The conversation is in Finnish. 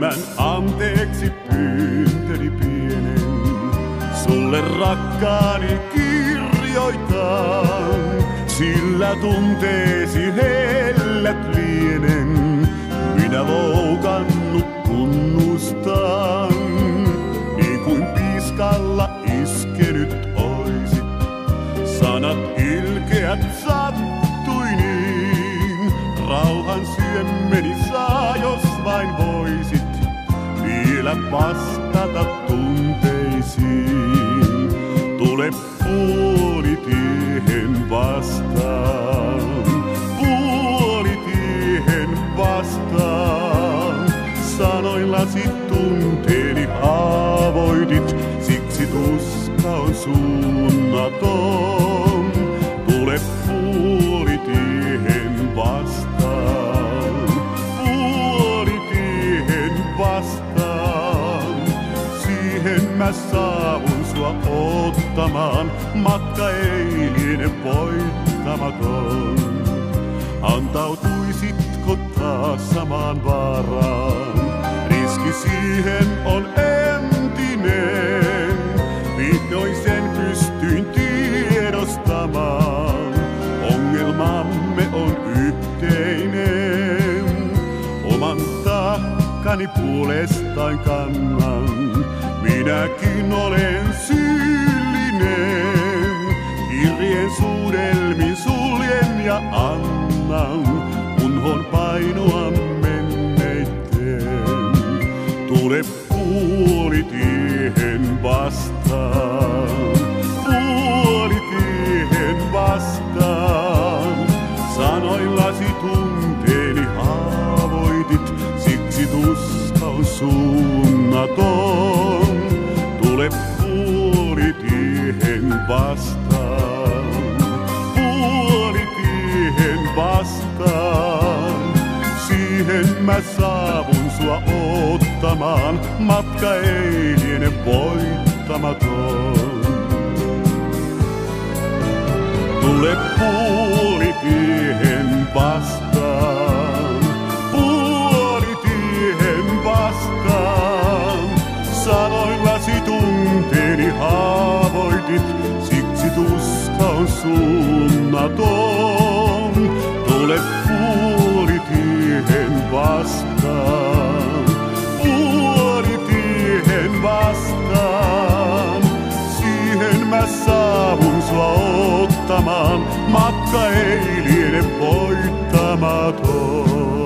Tämän anteeksi pyynteni pienen, sulle rakkaani kirjoitan. Sillä tunteesi hellät lienen, minä loukannut tunnustan. Niin kuin piiskalla iskenyt oisit, sanat ilkeät sattui niin. Rauhan syömmeni saa, jos vain voisit vielä vastata tunteisiin. Tule puolitiehen vastaan, puolitiehen vastaan. Sanoillasi tunteeni haavoitit, siksi tuska on suunnaton. Siihen mä saavun sua ottamaan, matka ei liene voittamaton. Antautuisitko taas samaan vaaraan? Riski siihen on entinen. Vihdoin sen pystyin tiedostamaan. Ongelmamme on yhteinen. Oman takkani puolestaan kannan. Minäkin olen syyllinen. Kirjeen suudelmin suljen ja annan. Unhon painoa menneitten. Tule puolitiehen vastaan. Puolitiehen vastaan. Sanoillasi tunteeni haavoitit, siksi tuska on suunnaton. Tule puolitiehen vastaan. Puolitiehen vastaan. Siihen mä saavun sua ottamaan, matka ei liene voittamaton. Tule puolitiehen on suunnaton. Tule puolitiehen vastaan, puolitiehen vastaan. Siihen mä saavun sua ottamaan, matka ei liene voittamaton.